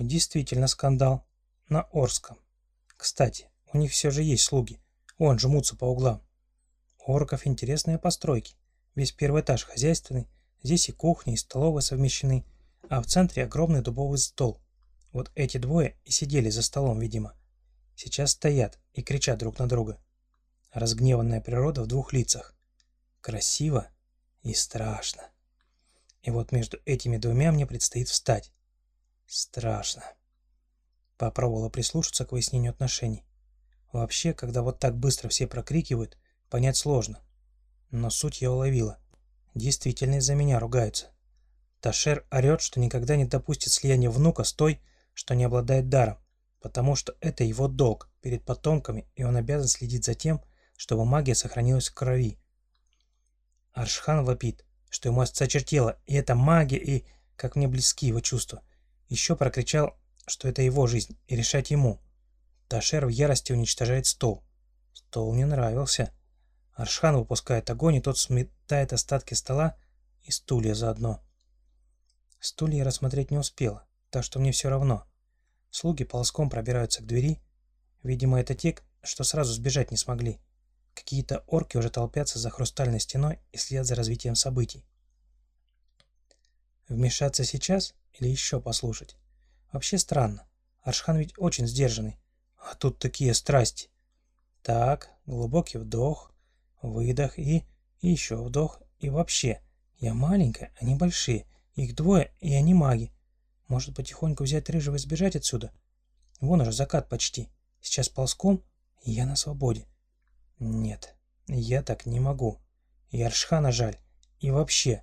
И действительно скандал. На Орском. Кстати, у них все же есть слуги. Вон жмутся по углам. У орков интересные постройки. Весь первый этаж хозяйственный. Здесь и кухня, и столовая совмещены. А в центре огромный дубовый стол. Вот эти двое и сидели за столом, видимо. Сейчас стоят и кричат друг на друга. Разгневанная природа в двух лицах. Красиво и страшно. И вот между этими двумя мне предстоит встать. Страшно. Попробовала прислушаться к выяснению отношений. Вообще, когда вот так быстро все прокрикивают, понять сложно. Но суть я уловила. Действительно из-за меня ругаются. Ташер орет, что никогда не допустит слияния внука с той, что не обладает даром, потому что это его долг перед потомками, и он обязан следить за тем, чтобы магия сохранилась в крови. Аршхан вопит, что ему осточертело, и это магия, и, как мне близки его чувства. Еще прокричал что это его жизнь, и решать ему. Ташер в ярости уничтожает стол. Стол не нравился. Аршхан выпускает огонь, и тот сметает остатки стола и стулья заодно. Стулья я рассмотреть не успела, так что мне все равно. Слуги ползком пробираются к двери. Видимо, это те, что сразу сбежать не смогли. Какие-то орки уже толпятся за хрустальной стеной и следят за развитием событий. Вмешаться сейчас или еще послушать? Вообще странно. Аршхан ведь очень сдержанный. А тут такие страсти. Так, глубокий вдох, выдох и... и еще вдох. И вообще, я маленькая, они большие. Их двое, и они маги. Может потихоньку взять рыжего и сбежать отсюда? Вон уже закат почти. Сейчас ползком, и я на свободе. Нет, я так не могу. И Аршхана жаль. И вообще,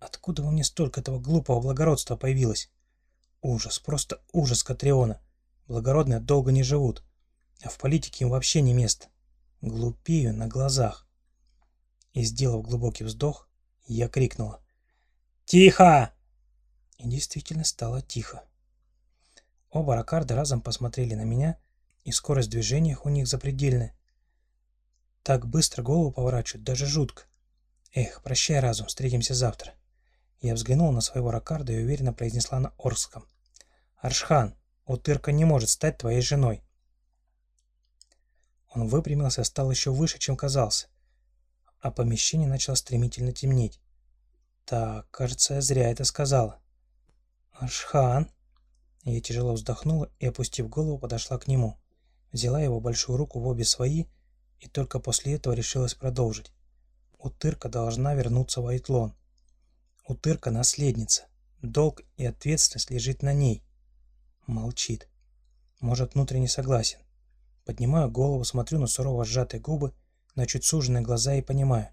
откуда во мне столько этого глупого благородства появилось? Ужас, просто ужас Катриона. Благородные долго не живут. А в политике им вообще не место. Глупею на глазах. И, сделав глубокий вздох, я крикнула. «Тихо!» И действительно стало тихо. Оба ракарда разом посмотрели на меня, и скорость движения у них запредельная. Так быстро голову поворачивают, даже жутко. Эх, прощай, разум, встретимся завтра. Я взглянула на своего ракарда и уверенно произнесла на Орском. «Аршхан, утырка не может стать твоей женой». Он выпрямился стал еще выше, чем казался, а помещение начало стремительно темнеть. Так, кажется, я зря это сказала. «Аршхан!» Я тяжело вздохнула и, опустив голову, подошла к нему. Взяла его большую руку в обе свои и только после этого решилась продолжить. Утырка должна вернуться в Айтлон. Утырка наследница. Долг и ответственность лежит на ней. Молчит. Может, внутренне согласен. Поднимаю голову, смотрю на сурово сжатые губы, на чуть суженные глаза и понимаю.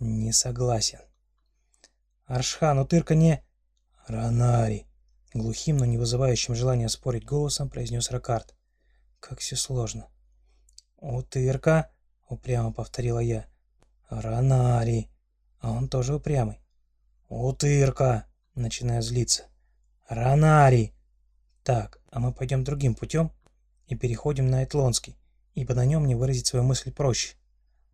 Не согласен. Аршхан, утырка не... Ранари. Глухим, но не вызывающим желания спорить голосом произнес Ракард. Как все сложно. Утырка, упрямо повторила я. Ранари. А он тоже упрямый. «Утырка!» — начинаю злиться. «Ранари!» «Так, а мы пойдем другим путем и переходим на Этлонский, ибо на нем мне выразить свою мысль проще.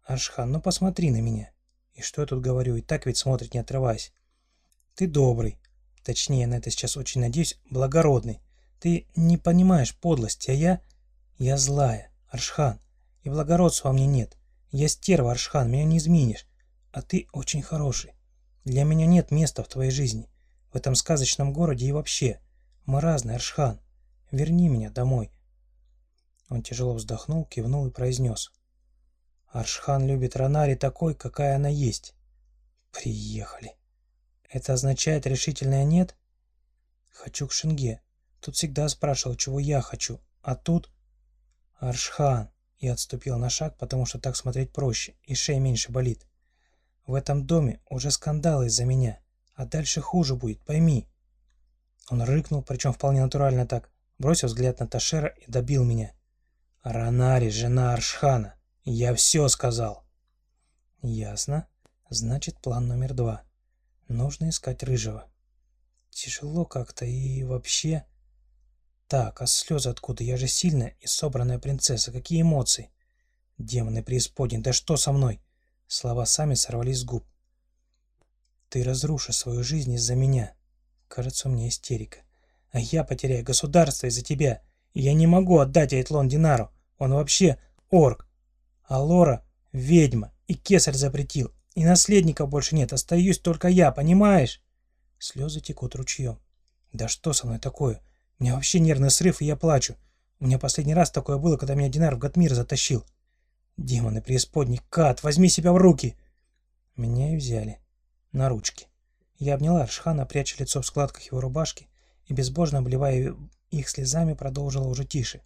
Аршхан, ну посмотри на меня. И что я тут говорю, и так ведь смотрит, не отрываясь. Ты добрый, точнее, на это сейчас очень надеюсь, благородный. Ты не понимаешь подлости, а я... Я злая, Аршхан, и благородства во мне нет. Я стерва, Аршхан, меня не изменишь, а ты очень хороший. Для меня нет места в твоей жизни, в этом сказочном городе и вообще. Мы разные, Аршхан. Верни меня домой. Он тяжело вздохнул, кивнул и произнес. Аршхан любит Ранари такой, какая она есть. Приехали. Это означает решительное нет? Хочу к Шинге. Тут всегда спрашивал, чего я хочу. А тут... Аршхан. Я отступил на шаг, потому что так смотреть проще, и шея меньше болит. В этом доме уже скандалы из-за меня, а дальше хуже будет, пойми. Он рыкнул, причем вполне натурально так, бросил взгляд на Ташера и добил меня. Ранари, жена Аршхана. Я все сказал. Ясно. Значит, план номер два. Нужно искать Рыжего. Тяжело как-то и вообще... Так, а слезы откуда? Я же сильная и собранная принцесса. Какие эмоции? Демоны преисподней, да что со мной? Слова сами сорвались с губ. «Ты разрушишь свою жизнь из-за меня». Кажется, у меня истерика. А я потеряю государство из-за тебя. Я не могу отдать Айтлон Динару. Он вообще орк. А Лора — ведьма. И кесарь запретил. И наследников больше нет. Остаюсь только я, понимаешь? Слезы текут ручьем. Да что со мной такое? У меня вообще нервный срыв, и я плачу. У меня последний раз такое было, когда меня Динар в Гатмир затащил. Демоны преисподней, Кат, возьми себя в руки! Меня и взяли. На ручки. Я обняла Аршхана, пряча лицо в складках его рубашки, и, безбожно обливая их слезами, продолжила уже тише.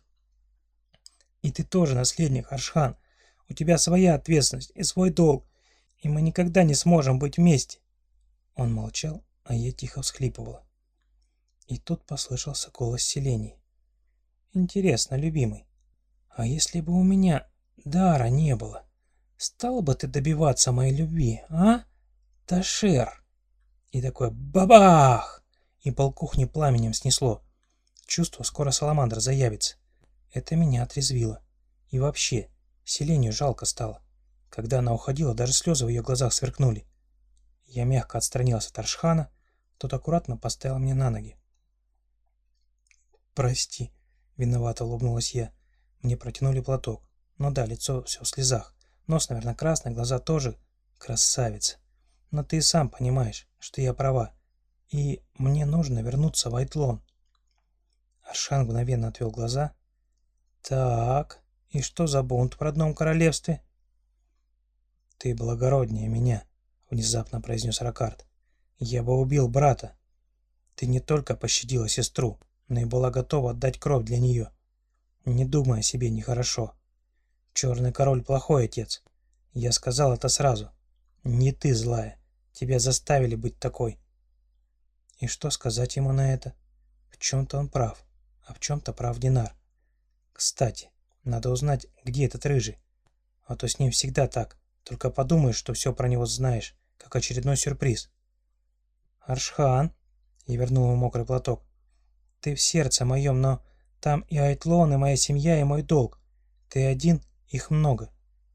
«И ты тоже наследник, Аршхан. У тебя своя ответственность и свой долг, и мы никогда не сможем быть вместе». Он молчал, а я тихо всхлипывала. И тут послышался голос селений. «Интересно, любимый, а если бы у меня дара не было, стал бы ты добиваться моей любви, а, Ташер?» И такое бабах! И полкухни пламенем снесло. Чувство, скоро Саламандра заявится. Это меня отрезвило. И вообще, селению жалко стало. Когда она уходила, даже слезы в ее глазах сверкнули. Я мягко отстранился от Аршхана, тот аккуратно поставил меня на ноги. «Прости», — виновато улыбнулась я. Мне протянули платок. Ну да, лицо все в слезах. Нос, наверное, красный, глаза тоже. Красавица. Но ты сам понимаешь, что я права. И мне нужно вернуться в Айтлон. Аршан мгновенно отвел глаза. Так, и что за бунт в родном королевстве? Ты благороднее меня, внезапно произнес Ракард. Я бы убил брата. Ты не только пощадила сестру, но и была готова отдать кровь для нее. Не думай о себе нехорошо. Черный король плохой отец. Я сказал это сразу. Не ты злая. Тебя заставили быть такой. И что сказать ему на это? В чем-то он прав, а в чем-то прав Динар. Кстати, надо узнать, где этот рыжий. А то с ним всегда так. Только подумаешь, что все про него знаешь, как очередной сюрприз. Аршхан, я вернул ему мокрый платок, ты в сердце моем, но там и Айтлон, и моя семья, и мой долг. Ты один, их много.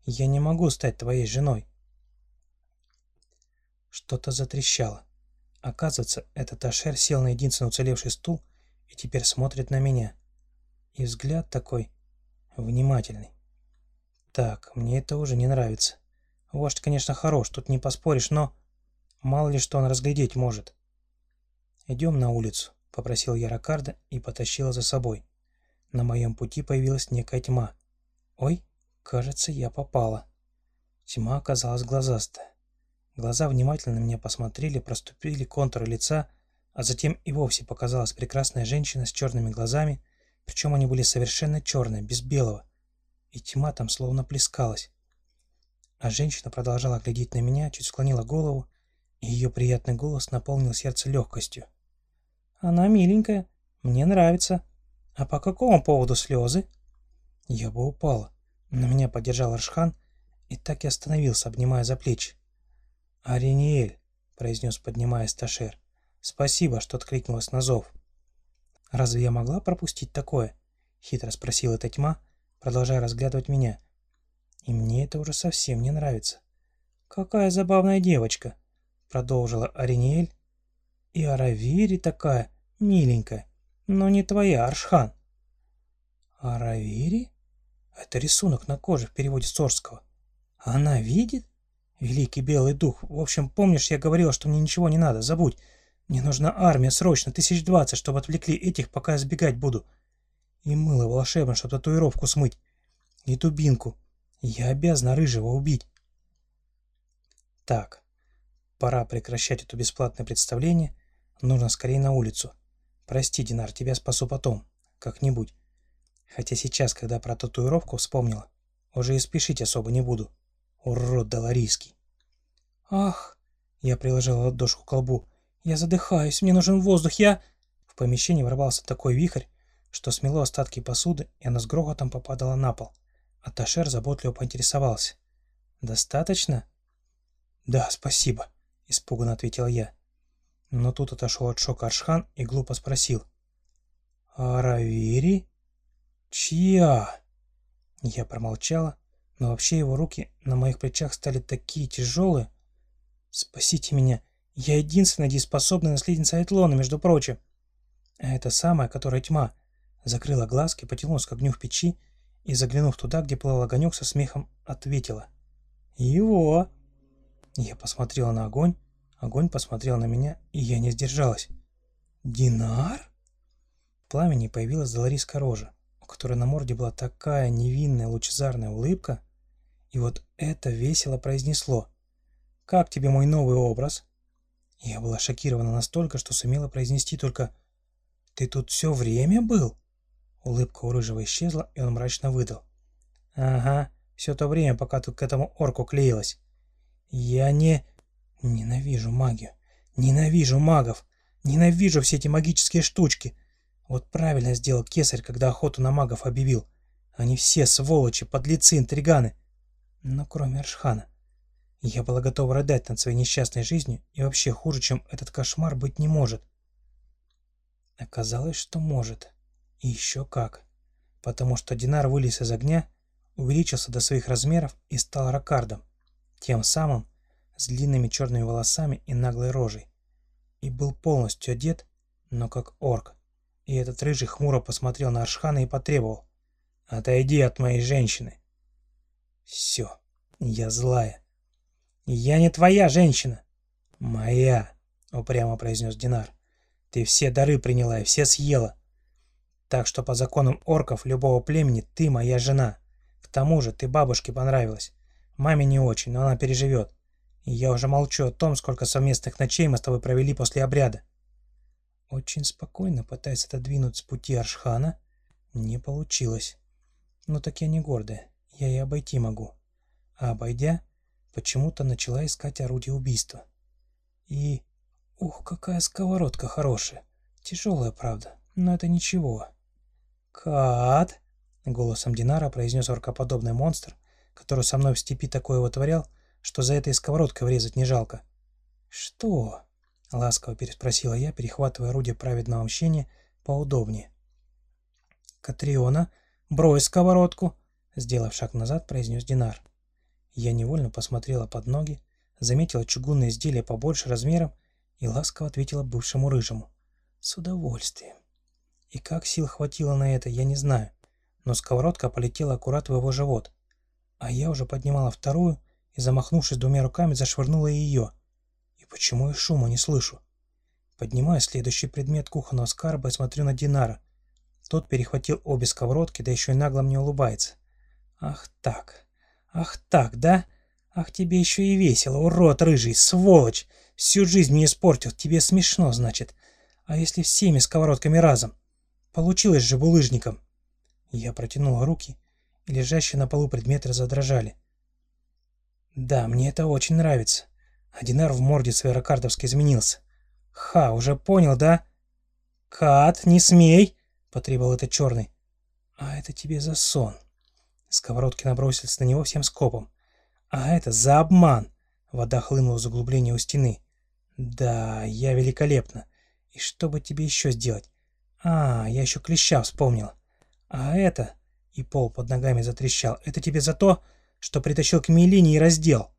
Я не могу стать твоей женой. Что-то затрещало. Оказывается, этот Ашер сел на единственный уцелевший стул и теперь смотрит на меня. И взгляд такой внимательный. Так, мне это уже не нравится. Вождь, конечно, хорош, тут не поспоришь, но мало ли что он разглядеть может. Идем на улицу. — попросил я Ракарда и потащила за собой. На моем пути появилась некая тьма. Ой, кажется, я попала. Тьма оказалась глазастая. Глаза внимательно на меня посмотрели, проступили контуры лица, а затем и вовсе показалась прекрасная женщина с черными глазами, причем они были совершенно черные, без белого, и тьма там словно плескалась. А женщина продолжала глядеть на меня, чуть склонила голову, и ее приятный голос наполнил сердце легкостью. Она миленькая, мне нравится. А по какому поводу слезы? Я бы упала, но меня поддержал Аршхан, и так и остановился, обнимая за плечи. «Ариниэль», — произнес, поднимаясь Ташер, — «спасибо, что откликнулась на зов». «Разве я могла пропустить такое?» — хитро спросила эта тьма, продолжая разглядывать меня. «И мне это уже совсем не нравится». «Какая забавная девочка», — продолжила Ариниэль, и Аравири такая, миленькая, но не твоя, Аршхан. Аравири? Это рисунок на коже в переводе с. Она видит? Великий белый дух. В общем, помнишь, я говорила, что мне ничего не надо, забудь. Мне нужна армия срочно, тысяч двадцать, чтобы отвлекли этих, пока я сбегать буду. И мыло волшебно, чтобы татуировку смыть. И дубинку. Я обязана рыжего убить. Так, пора прекращать это бесплатное представление Нужно скорее на улицу. Прости, Динар, тебя спасу потом. Как-нибудь. Хотя сейчас, когда про татуировку вспомнила, уже и спешить особо не буду. Урод доларийский. Ах! Я приложила ладошку к колбу. Я задыхаюсь, мне нужен воздух, я... В помещении ворвался такой вихрь, что смело остатки посуды, и она с грохотом попадала на пол. А Ташер заботливо поинтересовался. «Достаточно?» «Да, спасибо», — испуганно ответил я. Но тут отошел от шока Аршхан и глупо спросил. «Аравири? Чья?» Я промолчала, но вообще его руки на моих плечах стали такие тяжелые. «Спасите меня! Я единственная дееспособная наследница Айтлона, между прочим!» А это самая, которая тьма. Закрыла глазки, потянулась к огню в печи и, заглянув туда, где плыл огонек, со смехом ответила. «Его!» Я посмотрела на огонь, огонь посмотрел на меня, и я не сдержалась. «Динар?» В пламени появилась доларийская рожа, которой на морде была такая невинная лучезарная улыбка, и вот это весело произнесло. «Как тебе мой новый образ?» Я была шокирована настолько, что сумела произнести только «Ты тут все время был?» Улыбка у Рыжего исчезла, и он мрачно выдал. «Ага, все то время, пока тут к этому орку клеилась. Я не... Ненавижу магию. Ненавижу магов. Ненавижу все эти магические штучки. Вот правильно сделал кесарь, когда охоту на магов объявил. Они все сволочи, подлецы, интриганы. Но кроме Аршхана. Я была готова рыдать над своей несчастной жизнью, и вообще хуже, чем этот кошмар, быть не может. Оказалось, что может. И еще как. Потому что Динар вылез из огня, увеличился до своих размеров и стал ракардом. Тем самым с длинными черными волосами и наглой рожей. И был полностью одет, но как орк. И этот рыжий хмуро посмотрел на Аршхана и потребовал. «Отойди от моей женщины!» «Все, я злая!» «Я не твоя женщина!» «Моя!» — упрямо произнес Динар. «Ты все дары приняла и все съела. Так что по законам орков любого племени ты моя жена. К тому же ты бабушке понравилась. Маме не очень, но она переживет. И я уже молчу о том, сколько совместных ночей мы с тобой провели после обряда. Очень спокойно, пытаясь отодвинуть с пути Аршхана, не получилось. Но так я не гордая, я и обойти могу. А обойдя, почему-то начала искать орудие убийства. И... Ух, какая сковородка хорошая. Тяжелая, правда, но это ничего. «Кат!» — голосом Динара произнес оркоподобный монстр, который со мной в степи такое вытворял, что за этой сковородкой врезать не жалко. «Что?» — ласково переспросила я, перехватывая орудие праведного мщения поудобнее. «Катриона, брось сковородку!» — сделав шаг назад, произнес Динар. Я невольно посмотрела под ноги, заметила чугунное изделие побольше размером и ласково ответила бывшему рыжему. «С удовольствием». И как сил хватило на это, я не знаю, но сковородка полетела аккурат в его живот, а я уже поднимала вторую и, замахнувшись двумя руками, зашвырнула ее. Почему я шума не слышу? Поднимаю следующий предмет кухонного скарба и смотрю на Динара. Тот перехватил обе сковородки, да еще и нагло мне улыбается. Ах так, ах так, да? Ах, тебе еще и весело, урод рыжий, сволочь! Всю жизнь мне испортил, тебе смешно, значит. А если всеми сковородками разом? Получилось же булыжником. Я протянул руки, и лежащие на полу предметы задрожали. Да, мне это очень нравится. А Динар в морде своей ракардовской изменился. Ха, уже понял, да? Кат, не смей, потребовал этот черный. А это тебе за сон. Сковородки набросились на него всем скопом. А это за обман. Вода хлынула из углубления у стены. Да, я великолепно. И что бы тебе еще сделать? А, я еще клеща вспомнил. А это... И пол под ногами затрещал. Это тебе за то, что притащил к Мелине и раздел.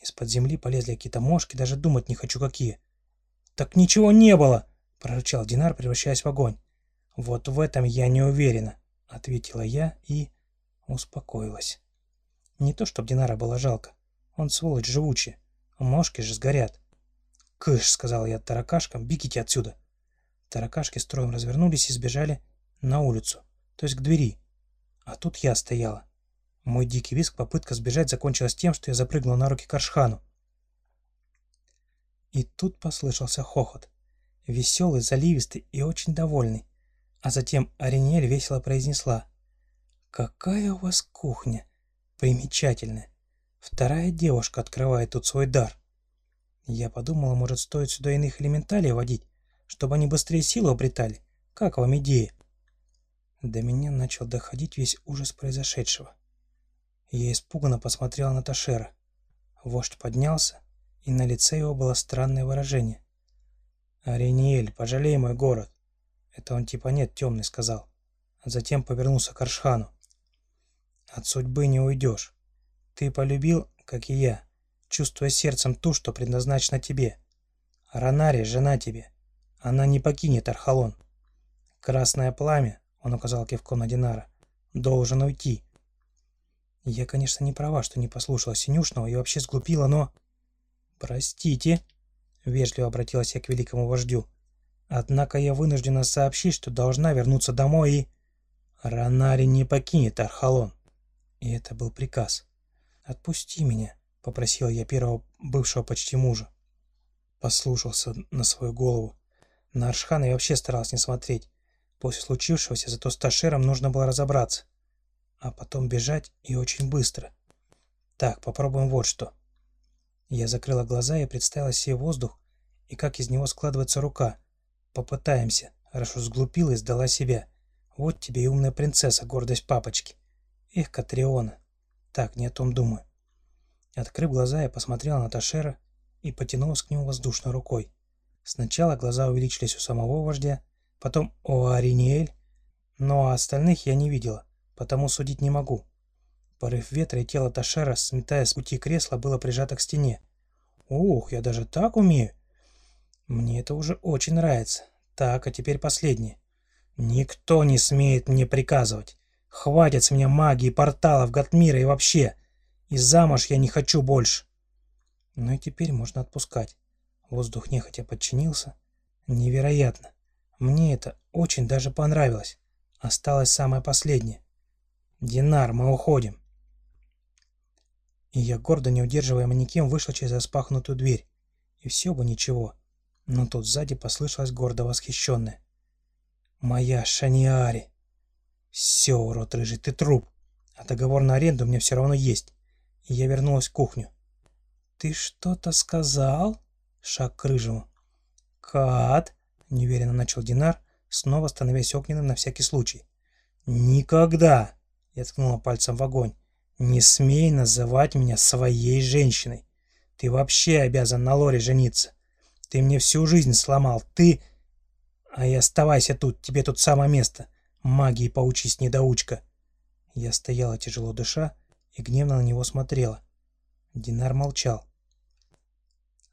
Из-под земли полезли какие-то мошки, даже думать не хочу какие. Так ничего не было, прорычал Динар, превращаясь в огонь. Вот в этом я не уверена, ответила я и успокоилась. Не то, чтобы Динара было жалко. Он сволочь живучий. Мошки же сгорят. «Кыш!» — сказал я таракашкам, «бегите отсюда!» Таракашки строем развернулись и сбежали на улицу, то есть к двери. А тут я стояла. Мой дикий визг, попытка сбежать закончилась тем, что я запрыгнул на руки Каршхану. И тут послышался хохот. Веселый, заливистый и очень довольный. А затем Аринель весело произнесла. «Какая у вас кухня! Примечательная! Вторая девушка открывает тут свой дар!» Я подумала, может, стоит сюда иных элементалей водить, чтобы они быстрее силу обретали. Как вам идея? До меня начал доходить весь ужас произошедшего. Я испуганно посмотрел на Ташера. Вождь поднялся, и на лице его было странное выражение. «Ариниэль, пожалей мой город!» Это он типа нет, темный сказал. А затем повернулся к Аршхану. «От судьбы не уйдешь. Ты полюбил, как и я, чувствуя сердцем ту, что предназначена тебе. Ранари — жена тебе. Она не покинет Архалон. Красное пламя, он указал кивком на Динара, должен уйти. Я, конечно, не права, что не послушала Синюшного и вообще сглупила, но... Простите, вежливо обратилась я к великому вождю. Однако я вынуждена сообщить, что должна вернуться домой и... Ранари не покинет Архалон. И это был приказ. «Отпусти меня», — попросила я первого бывшего почти мужа. Послушался на свою голову. На Аршхана я вообще старался не смотреть. После случившегося зато с Ташером нужно было разобраться. А потом бежать и очень быстро. Так, попробуем вот что. Я закрыла глаза и представила себе воздух, и как из него складывается рука. Попытаемся, уж сглупила и сдала себя. Вот тебе и умная принцесса, гордость папочки. Эх, Катриона. Так, не о том думаю. Открыв глаза, я посмотрела на Ташера и потянулась к нему воздушной рукой. Сначала глаза увеличились у самого вождя, потом у Ариниэль, но остальных я не видела, потому судить не могу. Порыв ветра и тело Ташера, сметая с пути кресла, было прижато к стене. Ух, я даже так умею. Мне это уже очень нравится. Так, а теперь последнее. Никто не смеет мне приказывать. Хватит с меня магии, порталов, Гатмира и вообще. И замуж я не хочу больше. Ну и теперь можно отпускать. Воздух нехотя подчинился. Невероятно. Мне это очень даже понравилось. Осталось самое последнее. Динар, мы уходим. И я, гордо не удерживая манекен, вышла через распахнутую дверь. И все бы ничего. Но тут сзади послышалось гордо восхищенное. «Моя Шаниари!» «Все, урод рыжий, ты труп. А договор на аренду меня все равно есть». И я вернулась в кухню. «Ты что-то сказал?» Шаг к рыжему. «Кат!» — неуверенно начал Динар, снова становясь огненным на всякий случай. «Никогда!» — я ткнула пальцем в огонь. «Не смей называть меня своей женщиной. Ты вообще обязан на Лоре жениться. Ты мне всю жизнь сломал. Ты...» «А и оставайся тут, тебе тут самое место. Магии поучись, недоучка!» Я стояла, тяжело дыша, и гневно на него смотрела. Динар молчал.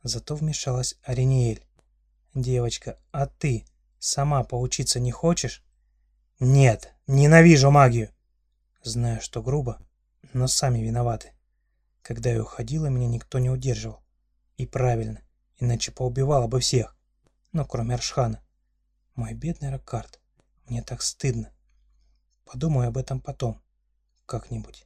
Зато вмешалась Ариниэль. «Девочка, а ты сама поучиться не хочешь?» «Нет, ненавижу магию!» Знаю, что грубо, но сами виноваты. Когда я уходила, меня никто не удерживал. И правильно, иначе поубивала бы всех. Но кроме Аршхана. Мой бедный Ракарт, мне так стыдно. Подумаю об этом потом, как-нибудь.